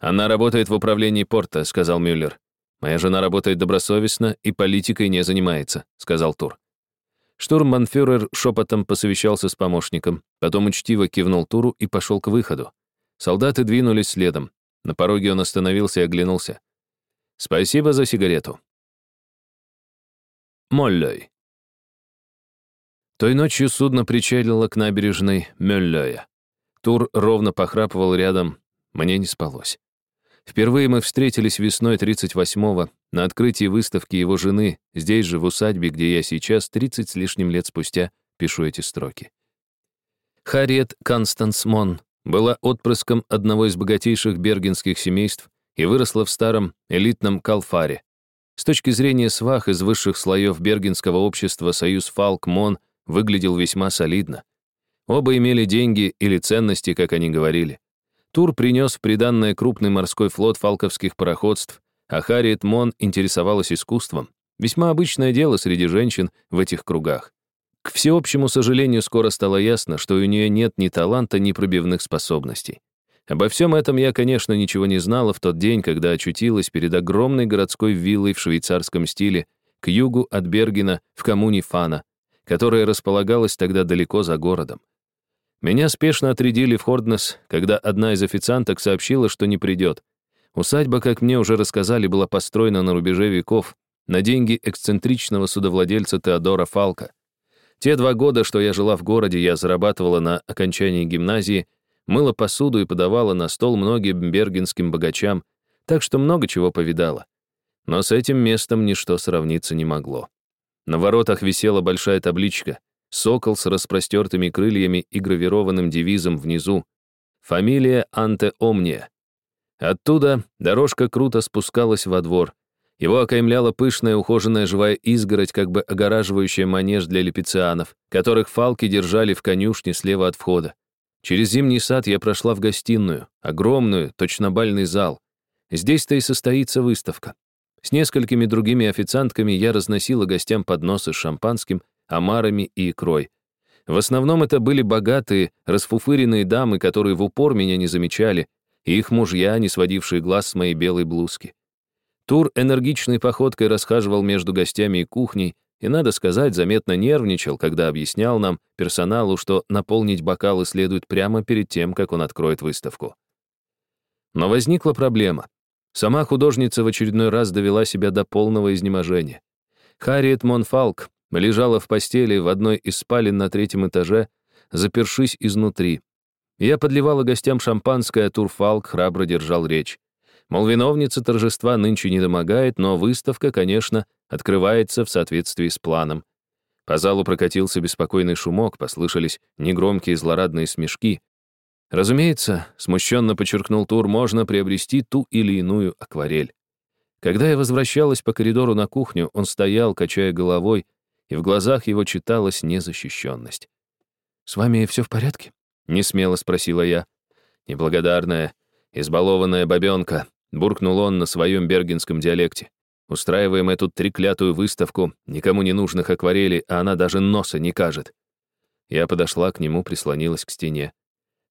«Она работает в управлении порта», — сказал Мюллер. «Моя жена работает добросовестно и политикой не занимается», — сказал Тур. Штурмбанфюрер шепотом посовещался с помощником, потом учтиво кивнул Туру и пошел к выходу. Солдаты двинулись следом. На пороге он остановился и оглянулся. «Спасибо за сигарету». Моллёй. Той ночью судно причалило к набережной Мёллёя. Тур ровно похрапывал рядом, мне не спалось. Впервые мы встретились весной 38-го на открытии выставки его жены, здесь же, в усадьбе, где я сейчас, 30 с лишним лет спустя, пишу эти строки. Харриет Констанс Мон была отпрыском одного из богатейших бергенских семейств и выросла в старом элитном Калфаре. С точки зрения свах из высших слоев бергенского общества союз Фалк-Мон выглядел весьма солидно. Оба имели деньги или ценности, как они говорили. Тур принес в приданное крупный морской флот фалковских пароходств, а Харриет Мон интересовалась искусством. Весьма обычное дело среди женщин в этих кругах. К всеобщему сожалению, скоро стало ясно, что у нее нет ни таланта, ни пробивных способностей. Обо всем этом я, конечно, ничего не знала в тот день, когда очутилась перед огромной городской виллой в швейцарском стиле к югу от Бергена в коммуне Фана, которая располагалась тогда далеко за городом. Меня спешно отрядили в Хорднес, когда одна из официанток сообщила, что не придет. Усадьба, как мне уже рассказали, была построена на рубеже веков на деньги эксцентричного судовладельца Теодора Фалка. Те два года, что я жила в городе, я зарабатывала на окончании гимназии, мыла посуду и подавала на стол многим бергенским богачам, так что много чего повидала. Но с этим местом ничто сравниться не могло. На воротах висела большая табличка «Сокол с распростертыми крыльями и гравированным девизом внизу. Фамилия Анте Омния». Оттуда дорожка круто спускалась во двор, его окаймляла пышная ухоженная живая изгородь, как бы огораживающая манеж для лепецианов, которых фалки держали в конюшне слева от входа. Через зимний сад я прошла в гостиную, огромную, точно бальный зал. Здесь-то и состоится выставка. С несколькими другими официантками я разносила гостям подносы с шампанским, омарами и икрой. В основном это были богатые, расфуфыренные дамы, которые в упор меня не замечали, и их мужья, не сводившие глаз с моей белой блузки. Тур энергичной походкой расхаживал между гостями и кухней, и, надо сказать, заметно нервничал, когда объяснял нам, персоналу, что наполнить бокалы следует прямо перед тем, как он откроет выставку. Но возникла проблема. Сама художница в очередной раз довела себя до полного изнеможения. Харриет Монфалк лежала в постели в одной из спален на третьем этаже, запершись изнутри. Я подливала гостям шампанское, а Турфалк храбро держал речь. Мол, виновница торжества нынче не домогает, но выставка, конечно, открывается в соответствии с планом. По залу прокатился беспокойный шумок, послышались негромкие злорадные смешки. Разумеется, смущенно подчеркнул Тур, можно приобрести ту или иную акварель. Когда я возвращалась по коридору на кухню, он стоял, качая головой, и в глазах его читалась незащищенность. «С вами все в порядке?» — несмело спросила я. «Неблагодарная, избалованная бабенка», буркнул он на своем бергенском диалекте. Устраиваем эту треклятую выставку, никому не нужных акварелей, а она даже носа не кажет. Я подошла к нему, прислонилась к стене.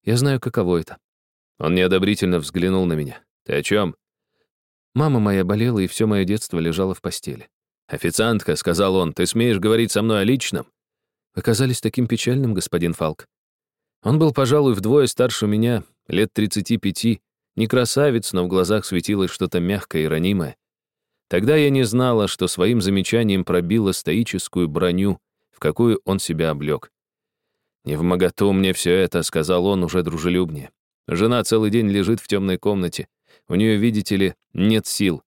Я знаю, каково это. Он неодобрительно взглянул на меня. Ты о чем? Мама моя болела, и все мое детство лежало в постели. «Официантка», — сказал он, — «ты смеешь говорить со мной о личном?» Вы казались таким печальным, господин Фалк. Он был, пожалуй, вдвое старше меня, лет 35, не красавец, но в глазах светилось что-то мягкое и ранимое. Тогда я не знала, что своим замечанием пробила стоическую броню, в какую он себя облег. «Не в моготу мне все это», — сказал он уже дружелюбнее. «Жена целый день лежит в темной комнате. У нее, видите ли, нет сил.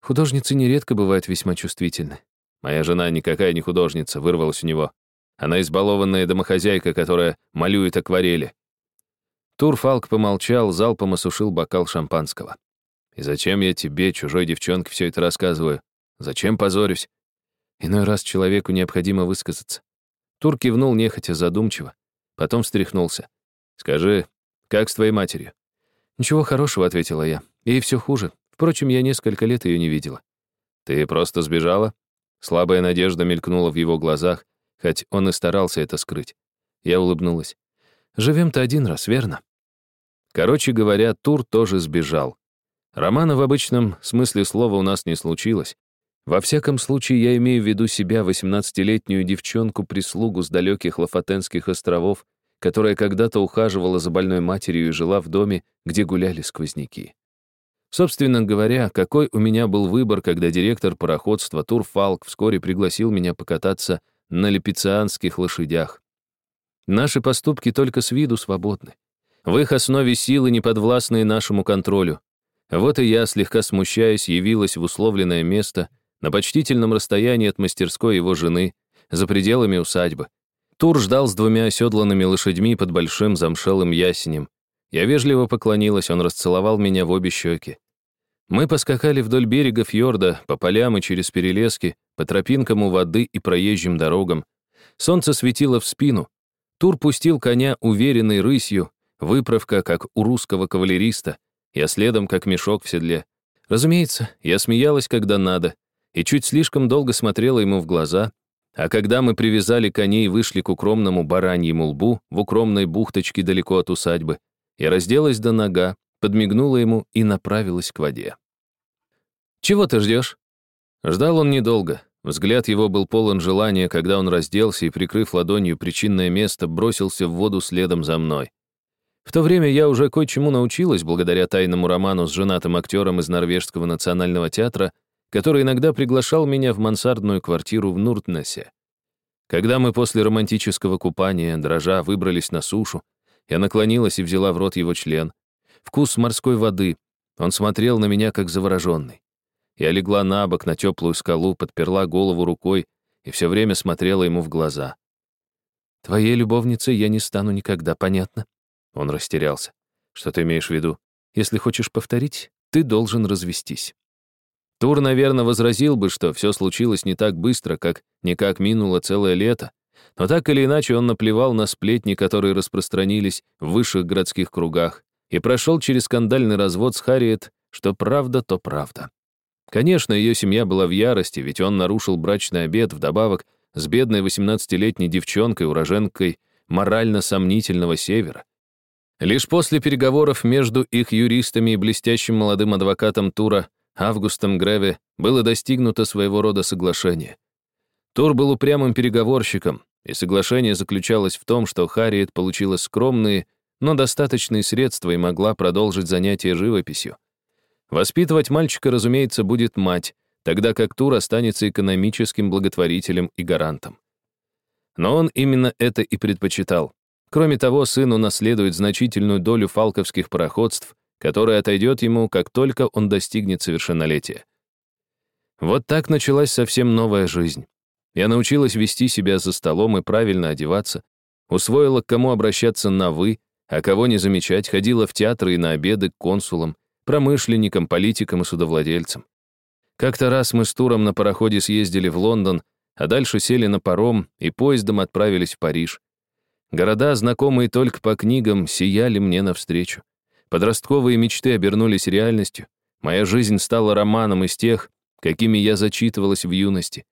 Художницы нередко бывают весьма чувствительны. Моя жена никакая не художница, вырвалась у него. Она избалованная домохозяйка, которая малюет акварели. Турфалк помолчал, залпом осушил бокал шампанского. «И зачем я тебе, чужой девчонке, все это рассказываю? Зачем позорюсь?» Иной раз человеку необходимо высказаться. Тур кивнул нехотя задумчиво, потом встряхнулся. «Скажи, как с твоей матерью?» «Ничего хорошего», — ответила я. «Ей все хуже. Впрочем, я несколько лет ее не видела». «Ты просто сбежала?» Слабая надежда мелькнула в его глазах, хоть он и старался это скрыть. Я улыбнулась. «Живем-то один раз, верно?» Короче говоря, Тур тоже сбежал. Романа в обычном смысле слова у нас не случилось. Во всяком случае, я имею в виду себя, 18-летнюю девчонку-прислугу с далеких Лафатенских островов, которая когда-то ухаживала за больной матерью и жила в доме, где гуляли сквозняки. Собственно говоря, какой у меня был выбор, когда директор пароходства Тур Фалк вскоре пригласил меня покататься на лепицианских лошадях. Наши поступки только с виду свободны. В их основе силы, не подвластные нашему контролю. Вот и я, слегка смущаясь, явилась в условленное место на почтительном расстоянии от мастерской его жены, за пределами усадьбы. Тур ждал с двумя оседланными лошадьми под большим замшелым ясенем. Я вежливо поклонилась, он расцеловал меня в обе щеки. Мы поскакали вдоль берега фьорда, по полям и через перелески, по тропинкам у воды и проезжим дорогам. Солнце светило в спину. Тур пустил коня уверенной рысью, выправка, как у русского кавалериста, я следом, как мешок в седле. Разумеется, я смеялась, когда надо, и чуть слишком долго смотрела ему в глаза, а когда мы привязали коней и вышли к укромному бараньему лбу в укромной бухточке далеко от усадьбы, я разделась до нога, подмигнула ему и направилась к воде. «Чего ты ждешь?» Ждал он недолго. Взгляд его был полон желания, когда он разделся и, прикрыв ладонью причинное место, бросился в воду следом за мной. В то время я уже кое-чему научилась благодаря тайному роману с женатым актером из Норвежского национального театра, который иногда приглашал меня в мансардную квартиру в Нуртнесе. Когда мы после романтического купания, дрожа, выбрались на сушу, я наклонилась и взяла в рот его член. Вкус морской воды. Он смотрел на меня, как завороженный. Я легла на бок на теплую скалу, подперла голову рукой и все время смотрела ему в глаза. «Твоей любовницей я не стану никогда, понятно?» Он растерялся. «Что ты имеешь в виду? Если хочешь повторить, ты должен развестись». Тур, наверное, возразил бы, что все случилось не так быстро, как никак минуло целое лето, но так или иначе он наплевал на сплетни, которые распространились в высших городских кругах, и прошел через скандальный развод с Харриет, что правда, то правда. Конечно, ее семья была в ярости, ведь он нарушил брачный обет вдобавок с бедной 18-летней девчонкой, уроженкой морально сомнительного севера. Лишь после переговоров между их юристами и блестящим молодым адвокатом Тура Августом Греве было достигнуто своего рода соглашение. Тур был упрямым переговорщиком, и соглашение заключалось в том, что Харриет получила скромные, но достаточные средства и могла продолжить занятия живописью. Воспитывать мальчика, разумеется, будет мать, тогда как Тур останется экономическим благотворителем и гарантом. Но он именно это и предпочитал. Кроме того, сын унаследует значительную долю фалковских пароходств, которая отойдет ему, как только он достигнет совершеннолетия. Вот так началась совсем новая жизнь. Я научилась вести себя за столом и правильно одеваться, усвоила, к кому обращаться на «вы», а кого не замечать, ходила в театры и на обеды к консулам, промышленникам, политикам и судовладельцам. Как-то раз мы с Туром на пароходе съездили в Лондон, а дальше сели на паром и поездом отправились в Париж. Города, знакомые только по книгам, сияли мне навстречу. Подростковые мечты обернулись реальностью. Моя жизнь стала романом из тех, какими я зачитывалась в юности.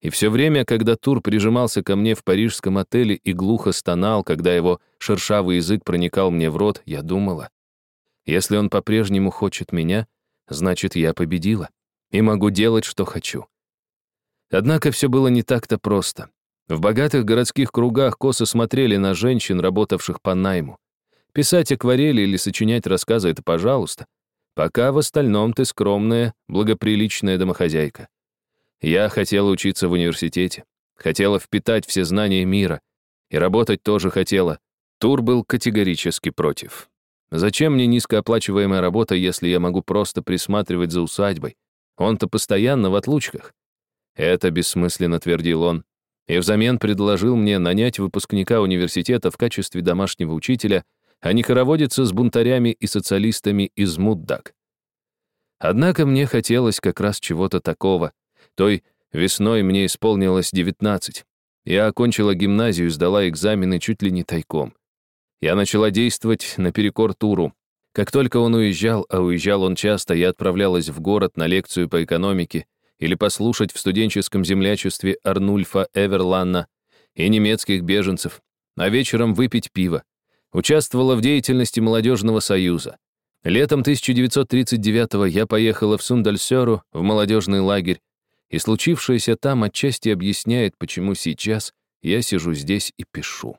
И все время, когда Тур прижимался ко мне в парижском отеле и глухо стонал, когда его шершавый язык проникал мне в рот, я думала, если он по-прежнему хочет меня, значит, я победила и могу делать, что хочу. Однако все было не так-то просто. В богатых городских кругах косо смотрели на женщин, работавших по найму. Писать акварели или сочинять рассказы — это пожалуйста. Пока в остальном ты скромная, благоприличная домохозяйка. Я хотела учиться в университете, хотела впитать все знания мира. И работать тоже хотела. Тур был категорически против. Зачем мне низкооплачиваемая работа, если я могу просто присматривать за усадьбой? Он-то постоянно в отлучках. Это бессмысленно, твердил он. И взамен предложил мне нанять выпускника университета в качестве домашнего учителя, а не хороводиться с бунтарями и социалистами из Муддак. Однако мне хотелось как раз чего-то такого. Той весной мне исполнилось 19. Я окончила гимназию, сдала экзамены чуть ли не тайком. Я начала действовать наперекор Туру. Как только он уезжал, а уезжал он часто, я отправлялась в город на лекцию по экономике или послушать в студенческом землячестве Арнульфа Эверланна и немецких беженцев, а вечером выпить пиво. Участвовала в деятельности молодежного союза. Летом 1939-го я поехала в Сундальсеру, в молодежный лагерь, и случившееся там отчасти объясняет, почему сейчас я сижу здесь и пишу.